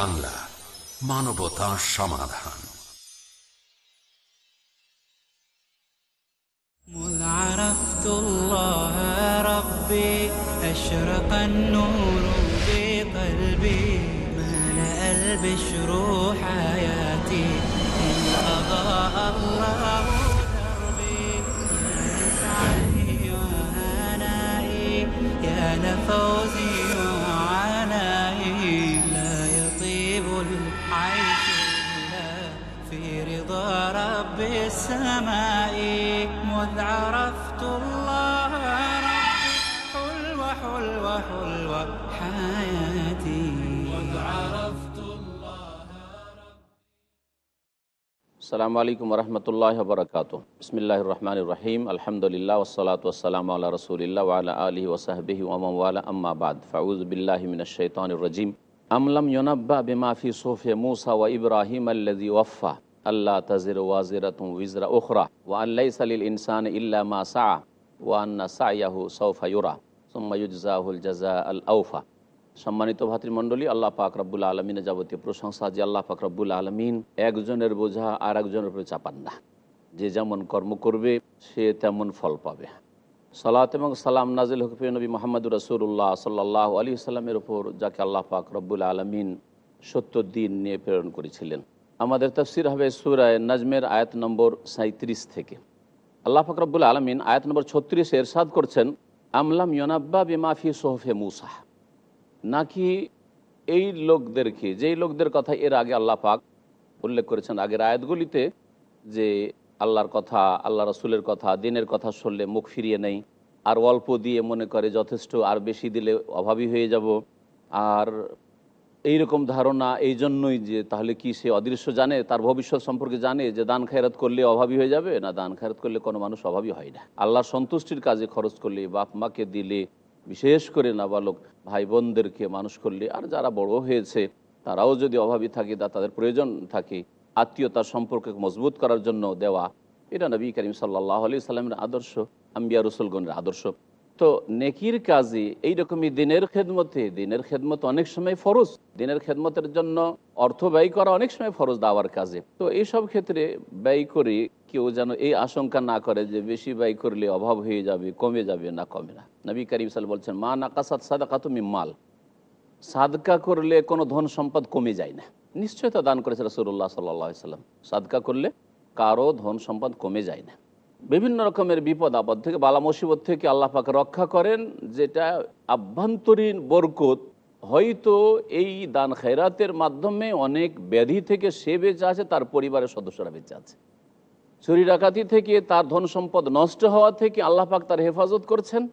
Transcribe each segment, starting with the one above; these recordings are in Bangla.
বাংলা মানবতা সমাধান مذ عرفت الله ربي أشرق النور في قلبي ملأ البشر حياتي إن أضاء الله دربي يا لسعدي وهنائي يا لفوزي رب السماء مذ عرفت الله ربي حلوة حلوة حلوة حياتي. مذ عرفت الله. السلام عليكم ورحمة الله وبركاته. بسم الله الرحمن الرحيم. الحمد لله والصلاة والسلام على رسول الله وعلى آله وصحبه ومن والاه. أما بعد فأعوذ بالله من الشيطان الرجيم. أم لم ينبأ بما في صحف موسى وإبراهيم الذي وفى؟ আল্লাহ তাজির ওয়াজিরাতুম উইজরা উখরা, ওয়া আল্লাহ সালিল ইনসান সা ওয়া আন্না সায়াহু সৌফা ইউরা, সুম্মা জাজা আল আউফা। সম্মানিত ভাতৃমণ্ডলী, আল্লাহ পাক রব্বুল আলমিনের যাবতীয় প্রশংসা যে আল্লাহ পাক রব্বুল আলমিন একজনের বোঝা আর একজনের উপরে চাপান না। যে যেমন কর্ম করবে, সে তেমন ফল পাবে। সালাত এবং সালাম নাজিল হকফি নবী মোহাম্মদ রসুল্লাহ সাল্লাহ আলী সাল্লামের ওপর যাকে আল্লাহ পাক রব্বুল আলমিন সত্য দিন নিয়ে প্রেরণ করেছিলেন। আমাদের তফসির হবে সুরায় নাজমের আয়াত নম্বর সাঁত্রিশ থেকে। আল্লাহ পাক রব্বুল আলমিন আয়াত নম্বর ছত্রিশে এরশাদ করছেন আমলাম ইয়নাব্বা বিমাফি সোহফে মুসাহ নাকি এই লোকদেরকে যেই লোকদের কথা এর আগে আল্লাহ পাক উল্লেখ করেছেন আগের আয়াতগুলিতে, যে আল্লাহর কথা, আল্লাহ রসুলের কথা, দিনের কথা শুনলে মুখ ফিরিয়ে নেই, আর অল্প দিয়ে মনে করে যথেষ্ট, আর বেশি দিলে অভাবী হয়ে যাব, আর এই রকম ধারণা এই জন্যই যে তাহলে কি সে অদৃশ্য জানে, তার ভবিষ্যৎ সম্পর্কে জানে যে দান খায়রাত করলে অভাবী হয়ে যাবে না দান খায়রাত করলে কোনো মানুষ অভাবী হয় না। আল্লাহর সন্তুষ্টির কাজে খরচ করলে, বাপ মাকে দিলে, বিশেষ করে নাবালক ভাই বোনদেরকে মানুষ করলে, আর যারা বড় হয়েছে, তারাও যদি অভাবী থাকে, তা তাদের প্রয়োজন থাকে। আত্মীয়তার সম্পর্ক মজবুত করার জন্য দেওয়া, এটা নবী করিম সাল্লাহ আলি সাল্লামের আদর্শ, আম্বিয়া রসুলগণের আদর্শ। তো নেকির কাজে এইরকমই দিনের খেদমতে। দিনের খেদমত অনেক সময় ফরজ। দিনের খেদমতের জন্য অর্থ ব্যয় করা অনেক সময় ফরজ দেওয়ার কাজে। তো এইসব ক্ষেত্রে ব্যয় করে, কেউ যেন এই আশঙ্কা না করে যে বেশি ব্যয় করলে অভাব হয়ে যাবে, কমে যাবে না, কমে না। নবী করিম সাল বলছেন, মা নাকাসাদ সাদাকা তুমি মাল। সাদকা করলে কোনো ধন সম্পদ কমে যায় না। নিশ্চয়তা দান করেছে সাল্লাহ সাল্লাম সাদকা করলে কারও ধন সম্পদ কমে যায় না। বিভিন্ন রকমের বিপদ, আপদ থেকে, বালা মুসিবত থেকে আল্লাহ পাক রক্ষা করেন, যেটা আভ্যন্তরীণ বরকত। হয়তো এই দান খেরাতের মাধ্যমে অনেক ব্যাধি থেকে সে বেঁচে আছে, তার পরিবারের সদস্যরা বেঁচে আছে। চুরি ডাকাতি থেকে তার ধন সম্পদ নষ্ট হওয়া থেকে আল্লাহ পাক তার হেফাজত করছেন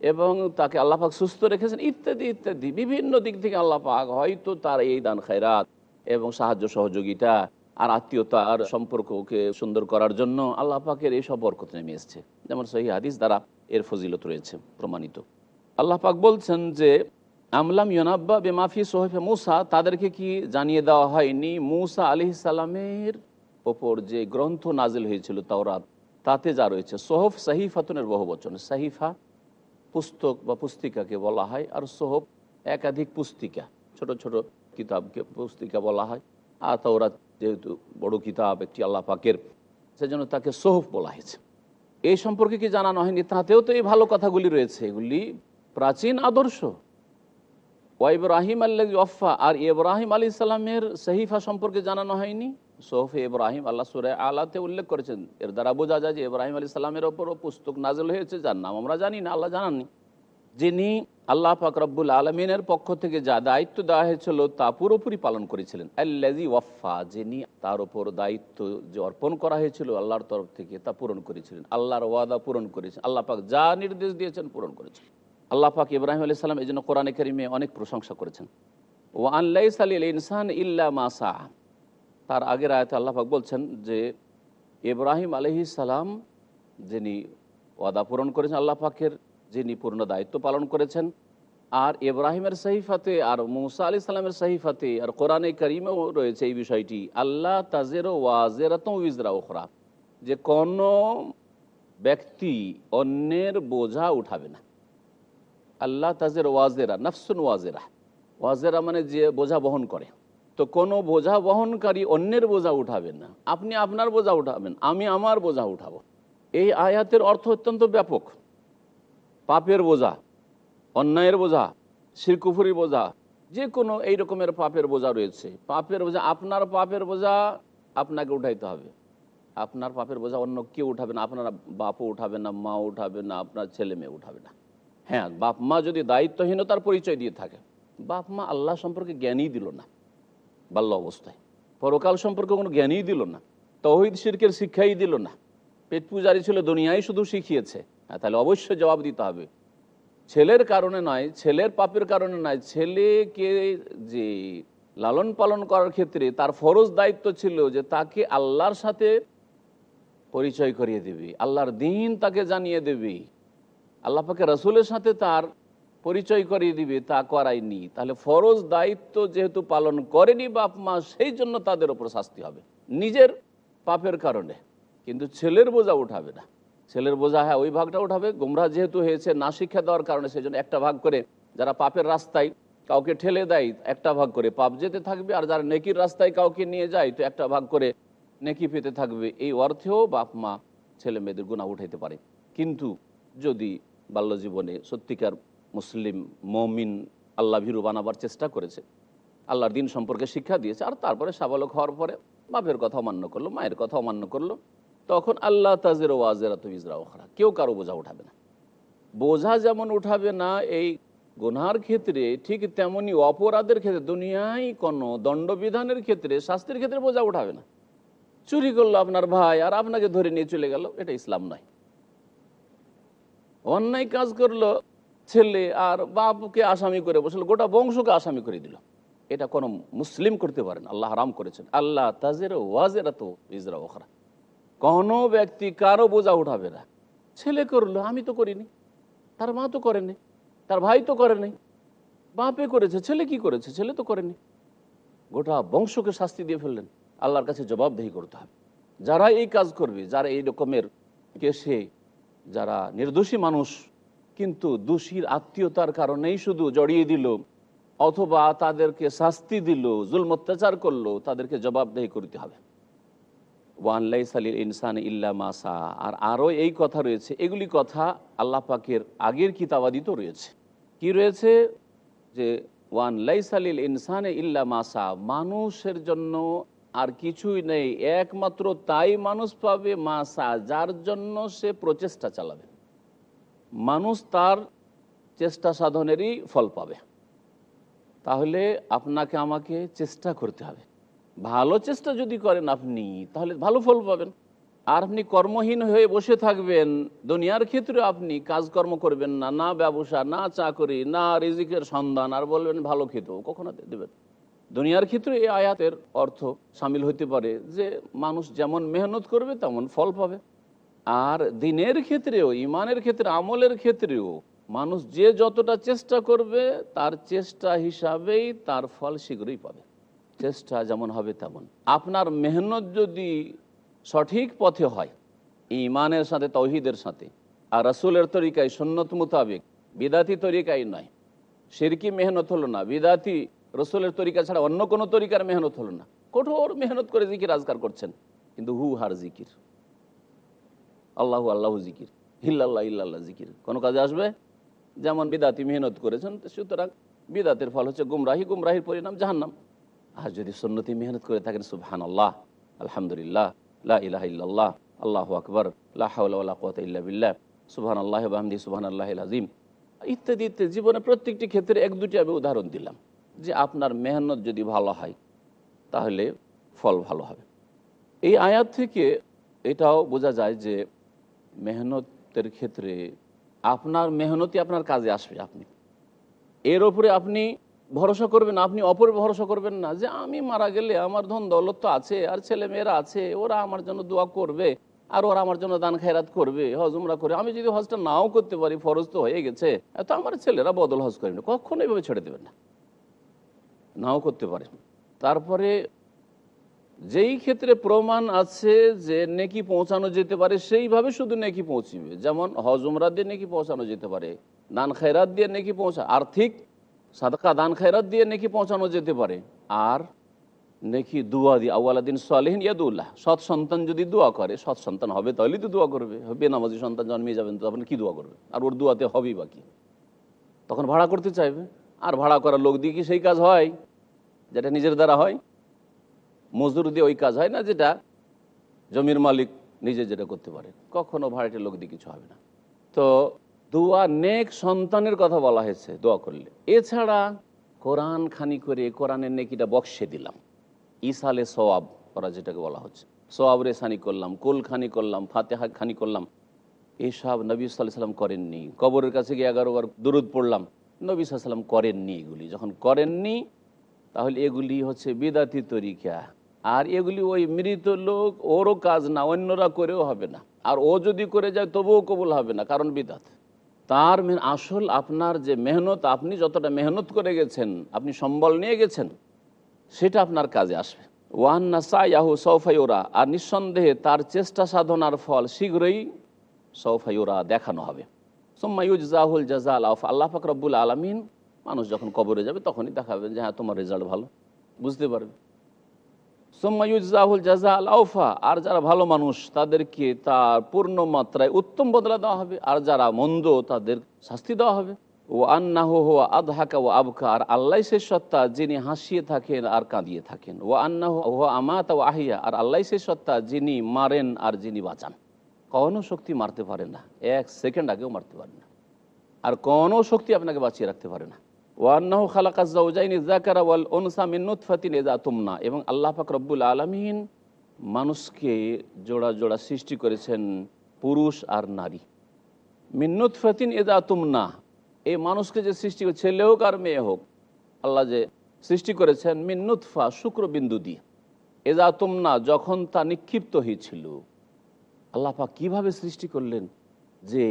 এবং তাকে আল্লাহ পাক সুস্থ রেখেছেন, ইত্যাদি ইত্যাদি। বিভিন্ন দিক থেকে আল্লাহ পাক হয়তো তার এই দান খেরাত এবং সাহায্য সহযোগিতা আর আত্মীয়তার সম্পর্ককে সুন্দর করার জন্য আল্লাহ পাকের এইসব বরকত নেমে এসছে যেমন সহি হাদিস দ্বারা এর ফজিলত রয়েছে, প্রমাণিত। আল্লাহ পাক বলছেন যে আমলাম ইয়নাব্বা বেমাফি সোহেফে মুসা তাদেরকে কি জানিয়ে দেওয়া হয়নি মুসা আলি সালামের ওপর যে গ্রন্থ নাজিল হয়েছিল তাওরাত? তাতে যা রয়েছে, সোহফ সাহিফাতনের বহু বচন। সাহিফা পুস্তক বা পুস্তিকাকে বলা হয় আর সোহফ একাধিক পুস্তিকা, ছোট ছোট কিতাবকে পুস্তিকা বলা হয়। আর তাওরাত যেহেতু বড় কিতাব, একটি আল্লাহ পাকের, সেজন্য তাকে সোহফ বলা হয়েছে। এই সম্পর্কে কি জানানো হয়নি? তাতেও তো এই ভালো কথাগুলি রয়েছে। এগুলি প্রাচীন আদর্শ। ওয়া ইব্রাহিম আল্লাহ অফা আর ইব্রাহিম আলী ইসলামের সহিফা সম্পর্কে জানানো হয়নি। সোহফে ইব্রাহিম আল্লাহ সুরে আলাতে উল্লেখ করেছেন। এর দ্বারা বোঝা যায় যে ইব্রাহিম আলী সাল্লামের ওপরও পুস্তক নাজল হয়েছে, যার নাম আমরা জানি না, আল্লাহ জানাননি। যিনি আল্লাহ পাক রব্বুল আলমিনের পক্ষ থেকে যা দায়িত্ব দেওয়া হয়েছিল তা পুরোপুরি পালন করেছিলেন। আল্লাজি ওয়াফা যিনি তার ওপর দায়িত্ব যে অর্পণ করা হয়েছিল আল্লাহর তরফ থেকে তা পূরণ করেছিলেন। আল্লাহর ওয়াদা পূরণ করেছেন। আল্লাহ পাক যা নির্দেশ দিয়েছেন পূরণ করেছেন। আল্লাহ পাক ইব্রাহিম আলি সাল্লাম এই জন্য কোরআনে করিমে অনেক প্রশংসা করেছেন। ও আল্লাহ সালিল ইনসান ইল্লা মাসা তার আগের আয়তে আল্লাহ পাক বলছেন যে, ইব্রাহিম আলহি সালাম যিনি ওয়াদা পূরণ করেছেন আল্লাহ পাকের যিনি পূর্ণ দায়িত্ব পালন করেছেন, আর ইব্রাহিমের সহিফাতে, আর মুসা আলি সাল্লামের সহিফাতে, আর কোরআনে করিমেও রয়েছে এই বিষয়টি আল্লাহ তাজের ওয়াজেরাত উইজরা ওখরা যে কোনো ব্যক্তি অন্যের বোঝা উঠাবে না। আল্লাহ তাজের ওয়াজেরা, নফসুন ওয়াজেরা। ওয়াজেরা মানে যে বোঝা বহন করে। তো কোনো বোঝা বহনকারী অন্যের বোঝা উঠাবেন না। আপনি আপনার বোঝা উঠাবেন, আমি আমার বোঝা উঠাবো। এই আয়াতের অর্থ অত্যন্ত ব্যাপক। পাপের বোঝা, অন্যায়ের বোঝা শিরকুফুরি বোঝা যে কোনো এই রকমের পাপের বোঝা রয়েছে। পাপের বোঝা, আপনার পাপের বোঝা আপনাকে উঠাইতে হবে। আপনার পাপের বোঝা অন্য কেউ উঠাবে না, আপনার বাপও উঠাবে না, মা উঠাবে না, আপনার ছেলে মেয়ে উঠাবে না। হ্যাঁ বাপ মা যদি দায়িত্বহীনতার পরিচয় দিয়ে থাকে, বাপ মা আল্লাহ সম্পর্কে জ্ঞানই দিল না বাল্য অবস্থায়। পরকাল সম্পর্কে কোনো জ্ঞানই দিল না, তহিদ, শিরকের শিক্ষাই দিল না। পেট পূজারি ছিল দুনিয়ায় শুধু শিখিয়েছে। তাহলে অবশ্যই জবাব দিতে হবে। ছেলের কারণে নয়, ছেলের পাপের কারণে নয়, ছেলেকে যে লালন পালন করার ক্ষেত্রে তার ফরজ দায়িত্ব ছিল যে তাকে আল্লাহর সাথে পরিচয় করিয়ে দেবে, আল্লাহর দিন তাকে জানিয়ে দেবে। আল্লাহ পাকে রসুলের সাথে তার পরিচয় করিয়ে দিবে, তা করায়নি তাহলে ফরজ দায়িত্ব যেহেতু পালন করেনি বাপ মা, সেই জন্য তাদের ওপর শাস্তি হবে, নিজের পাপের কারণে। কিন্তু ছেলের বোঝা উঠাবে না। ছেলের বোঝা হ্যাঁ ওই ভাগটা উঠাবে। গোমরা যেহেতু হয়েছে, না শিক্ষা দেওয়ার কারণে সেই জন্য একটা ভাগ করে যারা পাপের রাস্তায় কাউকে ঠেলে দেয়, একটা ভাগ করে পাপ যেতে থাকবে, আর যারা নেকির রাস্তায় কাউকে নিয়ে যায়, তো একটা ভাগ করে নেকি পেতে থাকবে। এই অর্থেও বাপ, মা, ছেলে, মেয়েদের গুণা উঠাইতে পারে। কিন্তু যদি বাল্যজীবনে সত্যিকার মুসলিম, মমিন আল্লাহ ভীরু বানাবার চেষ্টা করেছে, আল্লাহর দিন সম্পর্কে শিক্ষা দিয়েছে, আর তারপরে সাবালক হওয়ার পরে বাপের কথা অমান্য করল, মায়ের কথা অমান্য করল তখন আল্লাহ তাজের ওয়াজেরা তো ইজরা ওখরা কেউ কারও বোঝা উঠাবে না। বোঝা যেমন উঠাবে না, এই গুনহার ক্ষেত্রে ঠিক তেমনি অপরাধের ক্ষেত্রে, দুনিয়ায় কোনো দণ্ডবিধানের ক্ষেত্রে, শাস্তির ক্ষেত্রে বোঝা উঠাবে না। চুরি করল আপনার ভাই আর আপনাকে ধরে নিয়ে চলে গেল, এটা ইসলাম নয়। অন্যায় কাজ করল ছেলে আর বাপকে আসামি করে বসল, গোটা বংশকে আসামি করে দিল। এটা কোনো মুসলিম করতে পারেন আল্লাহ হারাম করেছেন। আল্লাহ তাজের ওয়াজেরা তো ইজরা ওখরা কোনো ব্যক্তি কারও বোঝা উঠাবে না। ছেলে করল, আমি তো করিনি। তার মা তো করেনি তার ভাই তো করেনি বাপে করেছে, ছেলে কি করেছে? ছেলে তো করেনি গোটা বংশকে শাস্তি দিয়ে ফেললেন। আল্লাহর কাছে জবাবদেহি করতে হবে। যারা এই কাজ করবে, যারা এই রকমের কেসে যারা নির্দোষী মানুষ, কিন্তু দোষীর আত্মীয়তার কারণেই শুধু জড়িয়ে দিল, অথবা তাদেরকে শাস্তি দিল জুল অত্যাচার করল, তাদেরকে জবাবদেহি করতে হবে। ওয়ানলাই সালিল ইনসান ইল্লা মাসা আর আরও এই কথা রয়েছে, এগুলি কথা আল্লাহ পাকের আগের কিতাবাদিত রয়েছে। কি রয়েছে? যে ওয়ান লাইসালিল ইনসানে ইল্লা মাসা মানুষের জন্য আর কিছুই নেই, একমাত্র তাই মানুষ পাবে মাসা যার জন্য সে প্রচেষ্টা চালাবে। মানুষ তার চেষ্টা সাধনেরই ফল পাবে। তাহলে আপনাকে আমাকে চেষ্টা করতে হবে। ভালো চেষ্টা যদি করেন আপনি, তাহলে ভালো ফল পাবেন। আর আপনি কর্মহীন হয়ে বসে থাকবেন, দুনিয়ার ক্ষেত্রে আপনি কাজকর্ম করবেন না না ব্যবসা, না চাকরি, না রিজিকের সন্ধান, আর বলবেন ভালো খেতেও কখনো দেবেন দুনিয়ার ক্ষেত্রে এই আয়াতের অর্থ সামিল হতে পারে যে, মানুষ যেমন মেহনত করবে, তেমন ফল পাবে। আর দিনের ক্ষেত্রেও, ইমানের ক্ষেত্রে, আমলের ক্ষেত্রেও, মানুষ যে যতটা চেষ্টা করবে, তার চেষ্টা হিসাবেই তার ফল শীঘ্রই পাবে। চেষ্টা যেমন হবে তেমন। আপনার মেহনত যদি সঠিক পথে হয়, ইমানের সাথে, তৌহিদের সাথে, আর রসুলের তরিকায় সন্ন্যত মোতাবেক, বিদাতি তরিকায় নয়। সিরকি মেহনত হলো না। বিদাতি রসুলের তরিকা ছাড়া অন্য কোনো তরিকার মেহনত হলো না। কঠোর মেহনত করে জিকির আজকার করছেন। কিন্তু হু হার জিকির। আল্লাহ আল্লাহ জিকির। ইল্লাল্লাহ ইল্লাল্লাহ জিকির। কোনো কাজে আসবে? যেমন বিদাতি মেহনত করেছেন, সুতরাং বিদাতের ফল হচ্ছে গুমরাহি। গুমরাহির পরিণাম জাহান্নাম। আর যদি সন্নতি মেহনত করে থাকেন সুবহান আল্লাহ আলহামদুলিল্লাহ, লা ইলাহা ইল্লাল্লাহ, আল্লাহু আকবর, লা হাওলা ওয়ালা ইল্লা বিল্লাহ সুবহান আল্লাহ বাহামদি সুবহান আল্লাহ আজিম ইত্যাদি ইত্যাদি। জীবনে প্রত্যেকটি ক্ষেত্রে এক দুটি আমি উদাহরণ দিলাম, যে আপনার মেহনত যদি ভালো হয়, তাহলে ফল ভালো হবে। এই আয়াত থেকে এটাও বোঝা যায় যে মেহনতের ক্ষেত্রে আপনার মেহনতি আপনার কাজে আসবে, আপনি। এর ওপরে আপনি ভরসা করবেন, আপনি অপর ভরসা করবেন না যে আমি মারা গেলে আমার ধন দৌলত তো আছে, আর ছেলে মেয়েরা আছে, ওরা আমার জন্য দোয়া করবে, আর ওরা আমার জন্য দান খায়রাত করবে হজমরা করে। আমি যদি হজটা নাও করতে পারি, ফরজ তো হয়ে গেছে, তো আমার ছেলেরা বদল হজ করেন, কখনো এভাবে ছেড়ে দেবেন না। নাও করতে পারে। তারপরে যেই ক্ষেত্রে প্রমাণ আছে যে নেকি পৌঁছানো যেতে পারে, সেইভাবে শুধু নেকি পৌঁছিবে। যেমন হজমরা দিয়ে নেকি পৌঁছানো যেতে পারে, দান খায়রাত দিয়ে নেকি পৌঁছা, আর্থিক সাদকা দান খায়রাত দিয়ে নেকি পৌঁছানো যেতে পারে। আর নেকি দুয়া দিয়ে আউ্লাদিন সালেহিন ইয়াদুল্লাহ। সৎ সন্তান যদি দোয়া করে, সৎ সন্তান হবে, তাহলেই তো দোয়া করবে। হবে বেনামাজি সন্তান জন্মে যাবেন, তো আপনি কী দোয়া করবে? আর ওর দোয়াতে হবেই বাকি তখন ভাড়া করতে চাইবে। আর ভাড়া করার লোক দিয়ে কি সেই কাজ হয়? যেটা নিজের দ্বারা হয়? মজদুর দিয়ে ওই কাজ হয় না যেটা জমির মালিক নিজে যেটা করতে পারে। কখনো ভাড়াটের লোক দিয়ে কিছু হবে না। তো দোয়া নেক সন্তানের কথা বলা হয়েছে, দোয়া করলে। এছাড়া কোরআন খানি করে কোরআনের নেকিটা বক্সে দিলাম। ইসালে সোয়াব করা যেটাকে বলা হচ্ছে। সোয়াব রেসানি করলাম, কুল খানি করলাম, ফাতেহা খানি করলাম। এসব নবী সাল্লাম করেননি। কবরের কাছে গিয়ে এগারো বার দুরুদ পড়লাম। নবী সাল্লাম করেননি এগুলি। যখন করেননি, তাহলে এগুলি হচ্ছে বিদাতি তরিকা। আর এগুলি ওই মৃত লোক ওরও কাজ না, অন্যরা করেও হবে না। আর ও যদি করে যায়, তবুও কবুল হবে না, কারণ বিদাত। তার আসল আপনার যে মেহনত, আপনি যতটা মেহনত করে গেছেন, আপনি সম্বল নিয়ে গেছেন, সেটা আপনার কাজে আসবে। ওয়ান নাসাইয়াহু সৌফাইওরা আর নিঃসন্দেহে তার চেষ্টা সাধনার ফল শীঘ্রই সৌফাইওরা দেখানো হবে। সোম্মাইউজ জাহুল জাজাল আফ আল্লাহ ফাকরবুল আলমিন, মানুষ যখন কবরে যাবে তখনই দেখাবেন যে হ্যাঁ তোমার রেজাল্ট ভালো। বুঝতে পারবে? সোম্মাইউজাহুল জাজা আল আউফা আর যারা ভালো মানুষ, তাদেরকে তার পূর্ণ মাত্রায় উত্তম বদলা দেওয়া হবে, আর যারা মন্দ, তাদের শাস্তি দেওয়া হবে। ও আন্নাহ হো আদহাকা ও আবকা, আর আল্লাহ সে সত্তা, যিনি হাসিয়ে থাকেন আর কাঁদিয়ে থাকেন। ও আন্নাহ হো আমাত ও আহিয়া, আর আল্লাহ সে সত্তা, যিনি মারেন আর যিনি বাঁচান। কোনো শক্তি মারতে পারে না, এক সেকেন্ড আগেও মারতে পারে না। আর কোনো শক্তি আপনাকে বাঁচিয়ে রাখতে পারে না। ওয়ান্নাহ খালাকাজাইনি জাকারা ওয়াল ওনসা মিন্নুৎফাতিন এজা তুমনা। এবং আল্লাহ পাক রব্বুল আলমিন মানুষকে জোড়া জোড়া সৃষ্টি করেছেন পুরুষ আর নারী। মিন্নুৎফাতিন এজা তুমনা। এই মানুষকে যে সৃষ্টি ছেলে হোক আর মেয়ে হোক, আল্লাহ যে সৃষ্টি করেছেন মিন্নুৎফা শুক্রবিন্দু দিয়ে। এজা তুমনা, যখন তা নিক্ষিপ্ত হয়েছিল, আল্লাহ পাক কীভাবে সৃষ্টি করলেন যে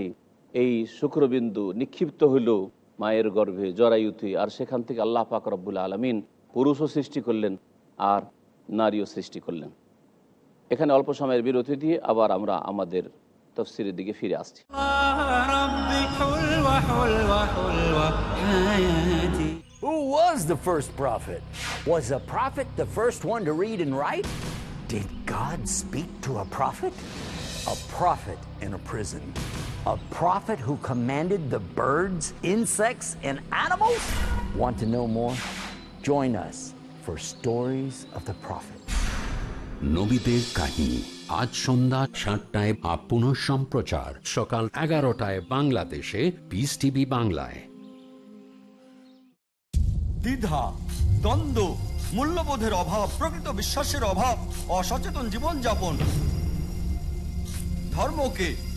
এই শুক্রবিন্দু নিক্ষিপ্ত হইল? মায়ের গর্ভে জরায়ুতি আর সেখান থেকে আল্লাহ পাক রব্বুল আলমিন পুরুষও সৃষ্টি করলেন আর নারীও সৃষ্টি করলেন এখানে অল্প সময়ের বিরতি দিয়ে আবার আমরা আমাদের তফসিরের দিকে ফিরে আসছি Who was the first prophet? Was a prophet the first one to read and write? Did God speak to a prophet? A prophet in a prison. A prophet who commanded the birds, insects, and animals? Want to know more? Join us for Stories of the Prophet. নবীদের কাহিনী আজ সন্ধ্যা সাতটায় আপ পুনঃ সম্প্রচার সকাল এগারোটায় বাংলাদেশে পিস টিভি বাংলায় দ্বিধা দ্বন্দ্ব মূল্যবোধের অভাব প্রকৃত বিশ্বাসের অভাব অসচেতন জীবনযাপন ধর্মকে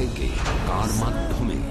থেকে থেকে কার মাধ্যমে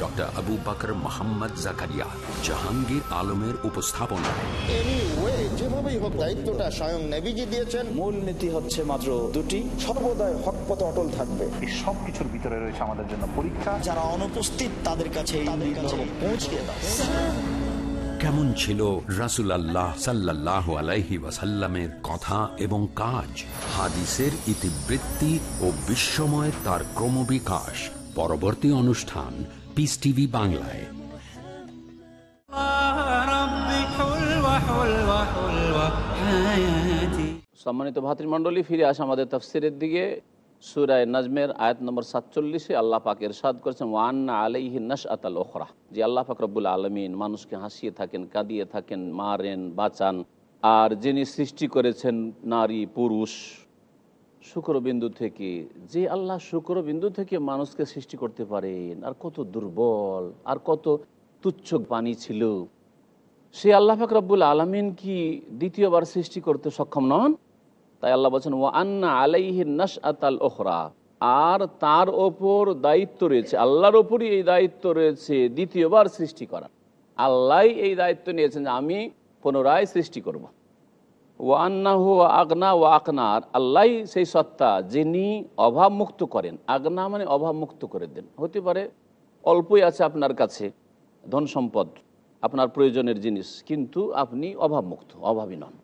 Doctor Abu Bakr Mohammad Zakaria Jahangir আলমের উপস্থাপনায় যেভাবেই হোক দায়িত্বটা স্বয়ং নেভিজি দিয়েছেন। মূল নীতি হচ্ছে মাত্র দুটি। সর্বদাই হক অটল থাকবে। এই সব ভিতরে রয়েছে আমাদের জন্য পরীক্ষা। যারা অনুপস্থিত তাদের কাছে পৌঁছে দাও। কেমন ছিল রাসুল আল্লাহ সাল্লাহ আলাইহি ওয়াসাল্লামের কথা এবং কাজ? হাদিসের ইতিবৃত্তি ও বিশ্বময় তার ক্রমবিকাশ। পরবর্তী অনুষ্ঠান পিস টিভি বাংলায় সম্মানিত ভাতৃমণ্ডলী, ফিরে আসা আমাদের তফসিরের দিকে। সুরায় নাজমের আয়াত নম্বর সাতচল্লিশে আল্লাহ পাক এরশাদ করেছেন ওয়ান্না আলাইহি নাস আতাল ওখরা যে আল্লাহ পাক রব্বুল আলমিন মানুষকে হাসিয়ে থাকেন, কাঁদিয়ে থাকেন, মারেন, বাঁচান। আর যিনি সৃষ্টি করেছেন নারী, পুরুষ শুক্রবিন্দু থেকে, যে আল্লাহ শুক্রবিন্দু থেকে মানুষকে সৃষ্টি করতে পারেন, আর কত দুর্বল, আর কত তুচ্ছ পানি ছিল, সে আল্লাহ পাক রব্বুল আলমিন কি দ্বিতীয়বার সৃষ্টি করতে সক্ষম নন তাই আল্লাহ বলছেন ও আন্না আলাইহি নাস আতাল ওখরা আর তার ওপর দায়িত্ব রয়েছে, আল্লাহর ওপরই এই দায়িত্ব রয়েছে দ্বিতীয়বার সৃষ্টি করা আল্লাহ এই দায়িত্ব নিয়েছেন যে আমি পুনরায় সৃষ্টি করব। ও আন্না হু আগনা ও আকনার আল্লাহ সেই সত্তা যিনি অভাব মুক্ত করেন। আগনা মানে অভাব মুক্ত করে দেন। হতে পারে অল্পই আছে আপনার কাছে ধন সম্পদ, আপনার প্রয়োজনের জিনিস, কিন্তু আপনি অভাবমুক্ত, অভাবী নন।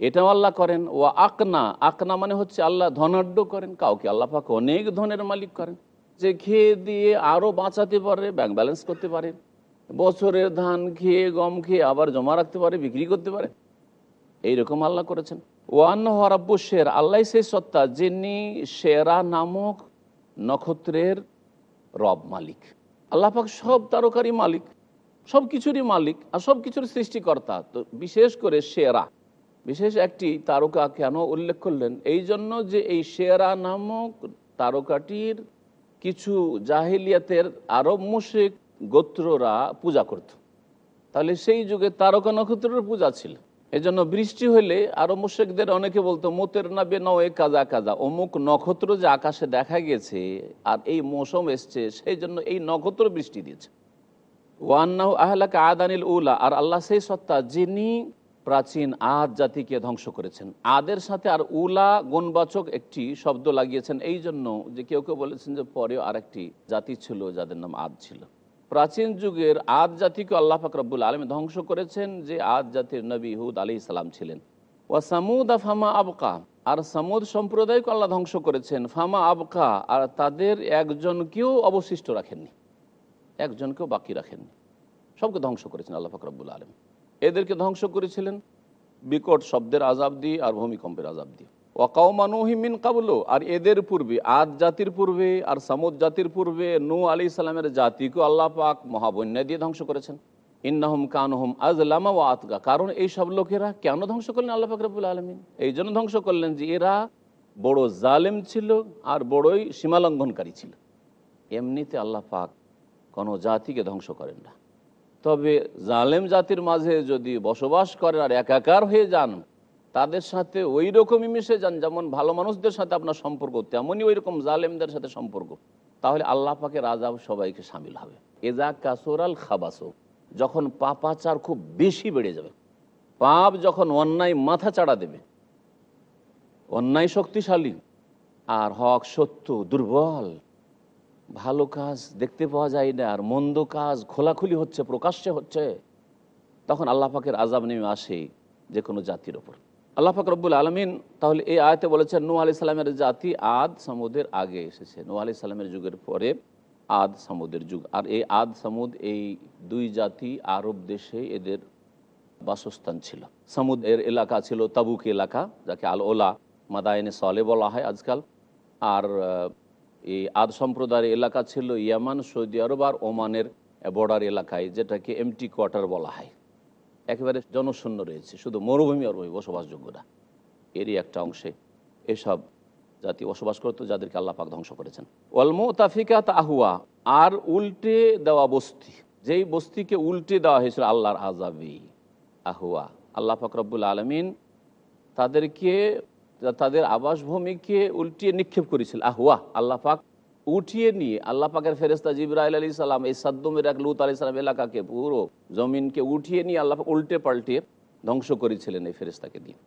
এটাও আল্লাহ করেন। ও আকনা আকনা মানে হচ্ছে আল্লাহ ধনাঢ্য করেন, কাউকে আল্লাহ পাক অনেক ধনের মালিক করেন। যে খেয়ে দিয়ে আরও বাঁচাতে পারে, ব্যাংক ব্যালেন্স করতে পারে, বছরের ধান খেয়ে, গম খেয়ে আবার জমা রাখতে পারে, বিক্রি করতে পারে। এইরকম আল্লাহ করেছেন। ওয়ান্ন হরাব্য শের, আল্লাহ সেই সত্তা যিনি শেরা নামক নক্ষত্রের রব মালিক। আল্লাহ পাক সব তারকারই মালিক, সব কিছুরই মালিক আর সব কিছুর সৃষ্টিকর্তা। তো বিশেষ করে শেরা বিশেষ একটি তারকা কেন উল্লেখ করলেন? এই জন্য যে এই শেরা নামক তারকাটির কিছু জাহিলিয়াতের আরব মুশেক গোত্ররা পূজা করত। তাহলে সেই যুগে তারকা নক্ষত্রের পূজা ছিল। এই জন্য বৃষ্টি হলে আরও মুশেকদের অনেকে বলতো, মোতের নাবে নয়, কাজা কাজা। অমুক নক্ষত্র যে আকাশে দেখা গেছে আর এই মৌসুম এসছে, সেই জন্য এই নক্ষত্র বৃষ্টি দিয়েছে। ওয়ান্নাহ আহলাকা আদানিল উলা, আর আল্লাহ সেই সত্তা যিনি প্রাচীন আদ জাতিকে ধ্বংস করেছেন। আদের সাথে আর উলা গুণবাচক একটি শব্দ লাগিয়েছেন, এই জন্য যে কেউ কেউ বলেছেন যে পরেও আরেকটি জাতি ছিল যাদের নাম আদ ছিল। প্রাচীন যুগের আদ জাতিকে আল্লাহ ফাকরাবুল আলম ধ্বংস করেছেন যে আদ জাতির নবী হুদ আলি ইসলাম ছিলেন। ও সামুদ ফামা আবকা, আর সামুদ সম্প্রদায়কে আল্লাহ ধ্বংস করেছেন ফামা আবকা, আর তাদের একজনকেও অবশিষ্ট রাখেননি। একজনকেও বাকি রাখেননি। সবকে ধ্বংস করেছেন আল্লাহ ফাকরাবুল আলম এদেরকে ধ্বংস করেছিলেন বিকট শব্দের আজাব দিয়ে আর ভূমিকম্পের আজাব দিয়ে। ওয়াকাউমানুহিমিন কাবুলো, আর এদের পূর্বে, আদ জাতির পূর্বে, আর সামুদ জাতির পূর্বে নু আলি ইসলামের জাতিকেও আল্লাহ পাক মহাবন্যা দিয়ে ধ্বংস করেছেন। ইন্নাহুম কানহুম আজলামা ও আতগা কারণ এই সব লোকেরা কেন ধ্বংস করলেন আল্লাহ পাক রবুল আলমিন? এই জন্য ধ্বংস করলেন যে এরা বড় জালেম ছিল আর বড়ই সীমালঙ্ঘনকারী ছিল। এমনিতে আল্লাহ পাক কোনো জাতিকে ধ্বংস করেন না। তবে জালেম জাতির মাঝে যদি বসবাস করেন আর একাকার হয়ে যান তাদের সাথে ওই রকমই মিশে যান যেমন ভালো মানুষদের সাথে আপনার সম্পর্ক, তেমনই ওই রকম জালেমদের সাথে সম্পর্ক। তাহলে আল্লাহ পাকের আজাব সবাইকে সামিল হবে। এজা কাসোরাল খাবাসো, যখন পাপাচার খুব বেশি বেড়ে যাবে, পাপ যখন অন্যায় মাথা চাড়া দেবে, অন্যায় শক্তিশালী, আর হক সত্য দুর্বল, ভালো কাজ দেখতে পাওয়া যায় না, আর মন্দ কাজ খোলাখুলি হচ্ছে, প্রকাশ্যে হচ্ছে, তখন আল্লাহ পাকের আজাব নেমে আসে যে কোনো জাতির ওপর। আল্লাহ পাক রব্বুল আলমিন তাহলে এই আয়তে বলেছেন নু আলি সাল্লামের জাতি আদ সামুদের আগে এসেছে। নু আলি সাল্লামের যুগের পরে আদ সামুদের যুগ। আর এই আদ সামুদ এই দুই জাতি আরব দেশে এদের বাসস্থান ছিল। সামুদ এর এলাকা ছিল তাবুক এলাকা, যাকে আল ওলা মাদায়নে সলে বলা হয় আজকাল। আর এই আদ সম্প্রদায়ের এলাকা ছিল ইয়ামান, সৌদি আরব আর ওমানের বর্ডার এলাকায়, যেটাকে এমটি কোয়ার্টার বলা হয়। একেবারে জনশূন্য রয়েছে। শুধু মরুভূমি আর বসবাসযোগ্য না এরই একটা অংশে এসব জাতি বসবাস করতো, যাদেরকে আল্লাহ পাক ধ্বংস করেছেন। অলমো তাফিকাত আহুয়া, আর উল্টে দেওয়া বস্তি। যেই বস্তিকে উল্টে দেওয়া হয়েছিল আল্লাহর আজাবি আহুয়া। আল্লাহ রব্বুল আলমিন তাদেরকে, তাদের আবাসভূমিকে উল্টিয়ে নিক্ষেপ করেছিল। আহুয়া, আল্লাহ পাক উঠিয়ে নিয়ে আল্লাহ পাকের ফেরেস্তা জিব্রাইল আলী সালাম এই সাদ্দমের এক লুত আলি সালাম এলাকাকে পুরো জমিনকে উঠিয়ে নিয়ে আল্লাহ উল্টে পাল্টে ধ্বংস করেছিলেন এই ফেরেস্তাকে দিয়ে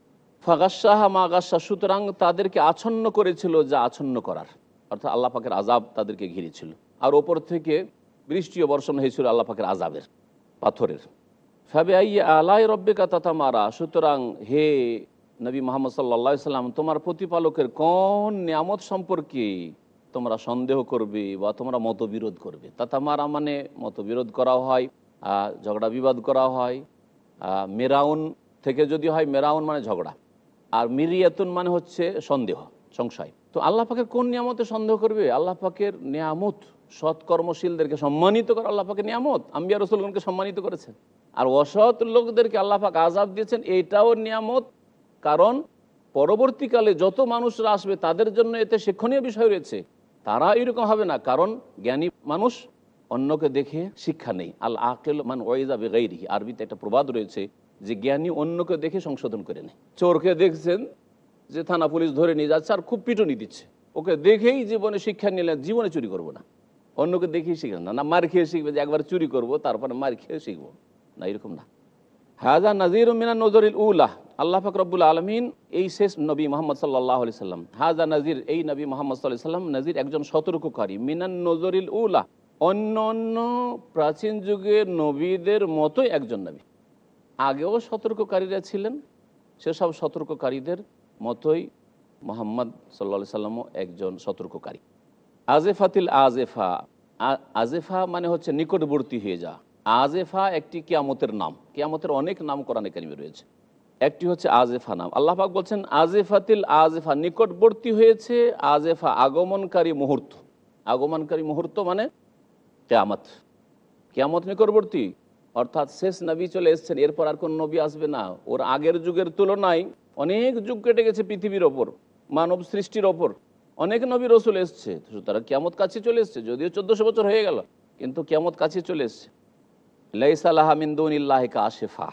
ফাগাসাহ মাগাসা সুতরাং তাদেরকে আচ্ছন্ন করেছিল যা আচ্ছন্ন করার। অর্থাৎ আল্লাহ পাকের আজাব তাদেরকে ঘিরেছিল। আর ওপর থেকে বৃষ্টিও বর্ষণ হয়েছিল আল্লাহ পাকের আজাবের পাথরের। ফাবে আই আলাই রব্বিকা তাতা মারা সুতরাং হে নবী মোহাম্মদ সাল্লা সাল্লাম, তোমার প্রতিপালকের কোন নিয়ামত সম্পর্কে তোমরা সন্দেহ করবে বা তোমরা মতবিরোধ করবে। তাতা মারা মানে মতবিরোধ করা হয় ঝগড়া বিবাদ করা হয়। মেরাউন থেকে যদি হয়, মেরাউন মানে ঝগড়া। আর মিরিয়াতুন মানে হচ্ছে সন্দেহ, সংশয়। তো আল্লাহ পাকের কোন নিয়ামতে সন্দেহ করবে? আল্লাহ পাকের নিয়ামত, সৎকর্মশীলদেরকে সম্মানিত করে আল্লাহ পাকের নিয়ামত। আম্বিয়া রসুলগণকে সম্মানিত করেছেন। আর অসৎ লোকদেরকে আল্লাহ পাক আজাব দিয়েছেন, এইটাও নিয়ামত। কারণ পরবর্তীকালে যত মানুষরা আসবে, তাদের জন্য এতে শিক্ষণীয় বিষয় রয়েছে। তারা এরকম হবে না, কারণ জ্ঞানী মানুষ অন্যকে দেখে শিক্ষা নেই। আল আকেল মান ওয়াইজা বেগাইরি আরবিতে একটা প্রবাদ রয়েছে যে জ্ঞানী অন্যকে দেখে সংশোধন করে নেয়। চোরকে দেখছেন যে থানা পুলিশ ধরে নিয়ে যাচ্ছে আর খুব পিটুনি দিচ্ছে। ওকে দেখেই জীবনে শিক্ষা নিলে জীবনে চুরি করব না। অন্যকে দেখেই শিখবে না না মার খেয়ে শিখবে যে একবার চুরি করব, তারপরে মার খেয়ে শিখব। না, এরকম না। হাজা নাজির মিনা নজরিল উল্লাহ আল্লাহ ফাকরবুল আলমিন এই শেষ নবী মোহাম্মদ সাল্লাহ আলি সাল্লাম হাজা নাজির এই নবী মোহাম্মদ সাল্লাহ সাল্লাম নাজির একজন সতর্ককারী, মিনান নজরিল উল্লাহ অন্য অন্য প্রাচীন যুগের নবীদের মতোই একজন নবী। আগেও সতর্ককারীরা ছিলেন, সেসব সতর্ককারীদের মতোই মোহাম্মদ সাল্লা সাল্লামও একজন সতর্ককারী। আজেফাতিল আজেফা আজেফা মানে হচ্ছে নিকটবর্তী হয়ে যা আজেফা একটি কিয়ামতের নাম, কিয়ামতের অনেক নাম কোরআনে কারিমে রয়েছে। একটি হচ্ছে আজেফা নাম। আল্লাহ পাক বলছেন, আজেফাতিল আজেফা নিকটবর্তী হয়েছে আজেফা আগমনকারী মুহূর্ত। আগমনকারী মুহূর্ত মানে কেয়ামত। কেয়ামত নিকটবর্তী, অর্থাৎ শেষ নবী চলে এসছেন, এরপর আর কোন নবী আসবে না। ওর আগের যুগের তুলনায় অনেক যুগ কেটে গেছে পৃথিবীর ওপর, মানব সৃষ্টির ওপর। অনেক নবী রসুল এসছে, সুতরাং কেয়ামত কাছে চলে এসছে, যদিও চোদ্দশো বছর হয়ে গেল, কিন্তু কেয়ামত কাছে চলে এসছে। লাইসালাহ মিন্দুনিল্লাহিকা আশেফা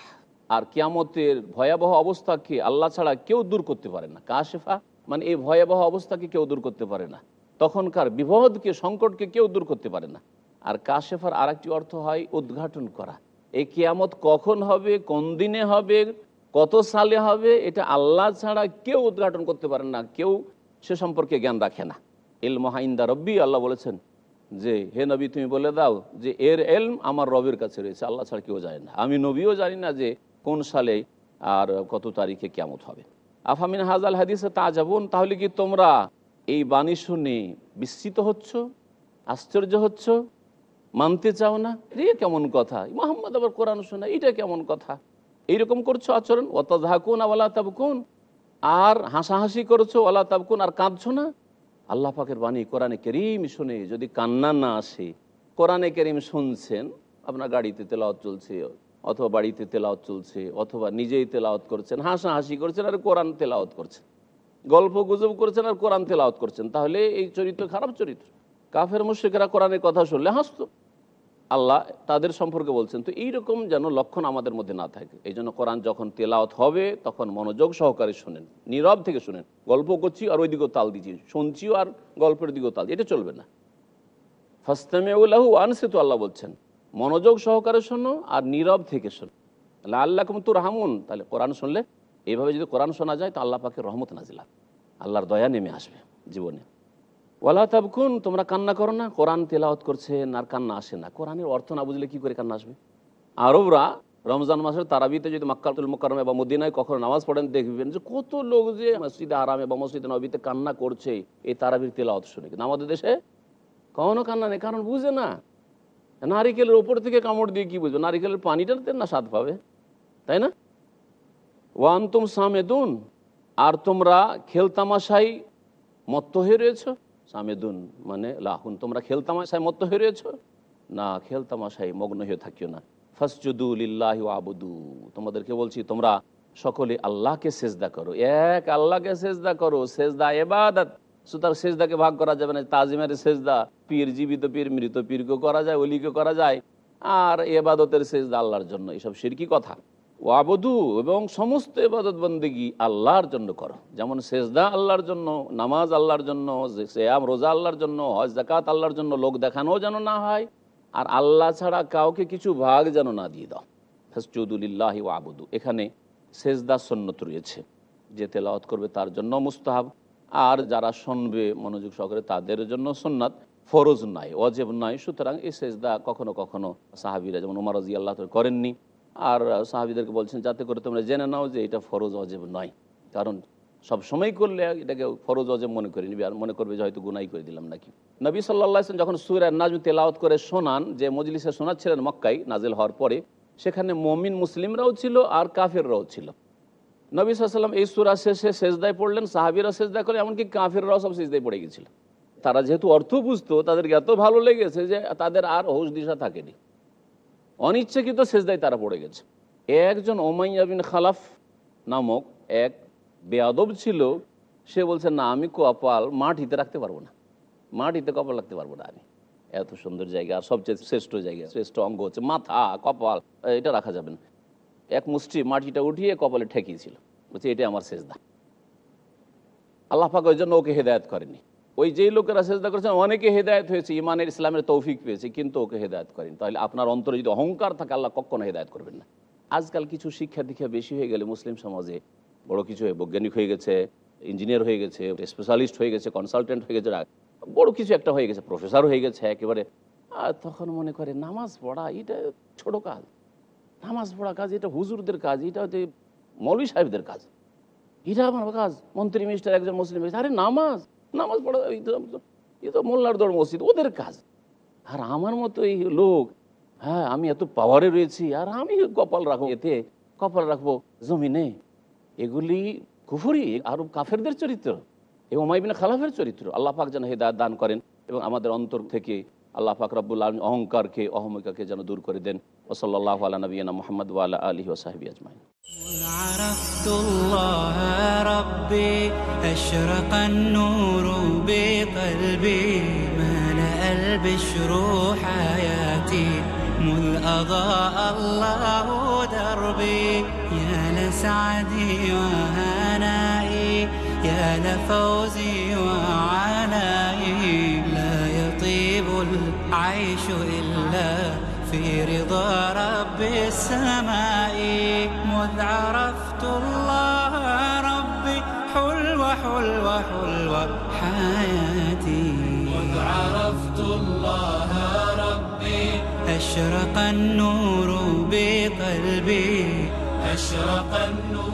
আর কিয়ামতের ভয়াবহ অবস্থাকে আল্লাহ ছাড়া কেউ দূর করতে পারে না। কাশেফা মানে এই ভয়াবহ অবস্থাকে কেউ দূর করতে পারে না। তখনকার বিপদকে, সংকটকে কেউ দূর করতে পারে না। আর কাশেফার আরেকটি অর্থ হয় উদ্ঘাটন করা। এই কিয়ামত কখন হবে, কোন দিনে হবে, কত সালে হবে, এটা আল্লাহ ছাড়া কেউ উদ্ঘাটন করতে পারে না। কেউ সে সম্পর্কে জ্ঞান রাখে না। এল মহাইন্দা রব্বি, আল্লাহ বলেছেন যে, হে নবী, তুমি বলে দাও যে, এর এলম আমার রবের কাছে রয়েছে। আল্লাহ ছাড়া কেউ জানে না। আমি নবীও জানি না যে কোন সালে আর কত তারিখে কেমত হবে? আফামিন হাজাল হাদিসে তা যাবন তাহলে কি তোমরা এই বাণী শুনে বিস্মিত হচ্ছ? আশ্চর্য হচ্ছ? মানতে চাও না? রে কেমন কথা? মোহাম্মদ আবার কোরআন শোনা এটা কেমন কথা? এইরকম করছ আচরণ? অত ঝাকুন আওয়ালা তাবকুন? আর হাসাহাসি করছ ওলা তাবকুন? আর কাঁদছো না? আল্লাহ পাকের বাণী কোরআনে কেরিম শুনে, যদি কান্না না আসে, কোরআনে কেরিম শুনছেন, আপনার গাড়িতে তেলাওয়াত চলছে অথবা বাড়িতে তেলাওয়াত চলছে, অথবা নিজেই তেলাওয়াত করছেন, হাসাহাসি করছেন আর কোরআন তেলাওয়াত করছেন। গল্প গুজব করছেন আর কোরআন তেলাওয়াত করছেন। তাহলে এই চরিত্র খারাপ চরিত্র। কাফের মুশ্রিকরা কোরআনের কথা শুনলে হাসতো। আল্লাহ তাদের সম্পর্কে বলছেন, তো এইরকম যেন লক্ষণ আমাদের মধ্যে না থাকে। এই জন্য কোরআন যখন তেলাওয়াত হবে, তখন মনোযোগ সহকারে শোনেন। নীরব থেকে শুনেন। গল্প করছি আর ওই দিকেও তাল দিচ্ছি। শুনছিও আর গল্পের দিকেও তাল এটা চলবে না। ফাস্তামেউল্লাহু আনসে তো আল্লাহ বলছেন। মনোযোগ সহকারে শোনো আর নীরব থেকে শোনো। তাহলে আল্লাহ তো রাহামুন তাহলে কোরআন শুনলে এইভাবে যদি কোরআন শোনা যায়, তো আল্লাহ পাকে রহমত নাজিলা আল্লাহর দয়া নেমে আসবে জীবনে। ওয়ালা তাবকুন, তোমরা কান্না করো না। কোরআন তেলাওয়াত করছেন আর কান্না আসে না। কোরআনের অর্থ না বুঝলে কি করে কান্না আসবে? আরবরা রমজান মাসের তারাবিতে যদি মাক্কাতুল মোকারমে বা মদিনায় কখনো নামাজ পড়েন, দেখবেন যে কত লোক যে মসজিদে আরামে বা মসজিদে নবীতে কান্না করছে, এই তারাবির তেলাওয়াত শুনে। কিন্তু আমাদের দেশে কখনো কান্না নেই, কারণ বুঝে না। নারিকেলের ওপর থেকে কামড় দিয়ে কি বুঝবে? নারিকেলের পানিটাতে না স্বাদ পাবে, তাই না? ওয়ান্তুম সামেদুন, আর তোমরা খেলতামাশাই মত্ত হয়ে রয়েছ? সামেদুন মানে লাহুন, তোমরা খেলতামাশায় মত্ত হয়ে রয়েছ? না খেলতামাশায় মগ্ন হয়ে থাকিও না। ফাসজুদুলিল্লাহ আবুদু, তোমাদেরকে বলছি, তোমরা সকলে আল্লাহকে সেজদা করো। এক আল্লাহকে সেজদা করো, সেজদা এবাদত। সুতরাং সেজদাকে ভাগ করা যাবে না, তাজিমের সেজদা পীর, জীবিত পীর, মৃত পীরকে করা যায় অলিকে করা যায়। আর এবাদতের সেজদা আল্লাহর জন্য, এসব সিরকি কথা। ওয়াবধু এবং সমস্ত এবাদত বন্দেগি আল্লাহর জন্য করো। যেমন সেজদা আল্লাহর জন্য, নামাজ আল্লাহর জন্য শ্যাম রোজা আল্লাহর জন্য, হজ জাকাত আল্লাহর জন্য, লোক দেখানো যেন না হয়। আর আল্লাহ ছাড়া কাউকে কিছু ভাগ যেন না দিয়ে দাও। ফসচুদুলিল্লাহি ওয়াবুদু। এখানে সেজদা সন্নত রয়েছে। যে তেলাওয়াত করবে তার জন্য মুস্তাহাব। আর যারা শুনবে মনোযোগ সহকারে তাদের জন্য সুন্নাত ফরজ নাই অজেব নয় সুতরাং এই সেজদা কখনো কখনো সাহাবিরা, যেমন উমার রাজি আল্লাহ করেননি। আর সাহাবিদেরকে বলছেন, যাতে করে তোমরা জেনে নাও যে এটা ফরজ অজেব নয়। কারণ সব সময় করলে এটাকে ফরজ অজেব মনে করে নিবি আর মনে করবে যে হয়তো গুনাই করে দিলাম নাকি। নবী সাল্লাহ যখন সুরের নাজম তেলাওয়াত করে শোনান, যে মজলিসে শোনাচ্ছিলেন মক্কাই নাজেল হওয়ার পরে, সেখানে মমিন মুসলিমরাও ছিল আর কাফেররাও ছিল। নবী সাল্লাম এই সুরা শেষে সেজদায় পড়লেন, সাহাবিরা সেজদায় করে, এমনকি কাফেররাও সব সেজদায় পড়ে গেছিল। তারা যেহেতু অর্থ বুঝতো তাদেরকে এত ভালো লেগেছে যে তাদের আর হোশ দিশা থাকেনি। অনিচ্ছাকৃত সেজদায় তারা পড়ে গেছে। একজন ওমাইয়া বিন খালাফ নামক এক বেয়াদব ছিল, সে বলছে, না, আমি কপাল মাটিতে রাখতে পারব না। মাটিতে কপাল রাখতে পারব না আমি। এত সুন্দর জায়গা সবচেয়ে শ্রেষ্ঠ জায়গা, শ্রেষ্ঠ অঙ্গ হচ্ছে মাথা, কপাল, এটা রাখা যাবে না। এক মুষ্টি মাটিটা উঠিয়ে কপালে ঠেকিয়েছিল। বলছে, এটাই আমার সেজদা। আল্লাহ ওই জন্য ওকে হেদায়ত করেনি ওই যেই লোকেরা সেজদা করেছেন অনেকে হেদায়ত হয়েছে ইমানের ইসলামের তৌফিক পেয়েছে, কিন্তু ওকে হেদায়ত করেন তাহলে আপনার অন্তরে যদি অহংকার থাকে, আল্লাহ কখনো হেদায়ত করবেন না। আজকাল কিছু শিক্ষা দীক্ষা বেশি হয়ে গেলে মুসলিম সমাজে বড় কিছু বৈজ্ঞানিক হয়ে গেছে, ইঞ্জিনিয়ার হয়ে গেছে স্পেশালিস্ট হয়ে গেছে কনসালটেন্ট হয়ে গেছে বড় কিছু একটা হয়ে গেছে প্রফেসর হয়ে গেছে, একেবারে তখন মনে করে, নামাজ পড়া, এটা ছোট কাজ। নামাজ পড়া কাজ, এটা হুজুরদের কাজ, এটা হচ্ছে মৌলী সাহেবদের কাজ। এটা আমার কাজ, মন্ত্রী মিনিস্টার একজন মুসলিম আরে নামাজ নামাজ পড়া এ তো মোল্লার দৌড় মসজিদ ওদের কাজ। আর আমার মতো এই লোক হ্যাঁ আমি এত পাওয়ারে রয়েছি, আর আমি কপাল রাখব, এতে কপাল রাখব জমিনে। এগুলি কুফুরি আর কাফেরদের চরিত্র এবং মাইবিনা খালাফের চরিত্র। আল্লাহ পাক যেন হেদায়ত দান করেন এবং আমাদের অন্তর থেকে আল্লাহ পাক রব্বুল আলম অহংকারকে অহমিকাকে যেন দূর করে দেন ওসল্লাহ আলা নবীনা মোহাম্মদ ওয়ালা আলহি ওসাহাবি আজমাইন عرفت الله ربي أشرق النور بقلبي ملأ البشر حياتي مذ أضاء الله دربي يا لسعدي وهنائي يا لفوزي وعنائي لا يطيب العيش إلا في رضا رب السماء. مذ عرفت الله ربي حلوة حلوة حلوة حياتي. مذ عرفت الله ربي أشرق النور بقلبي. أشرق النور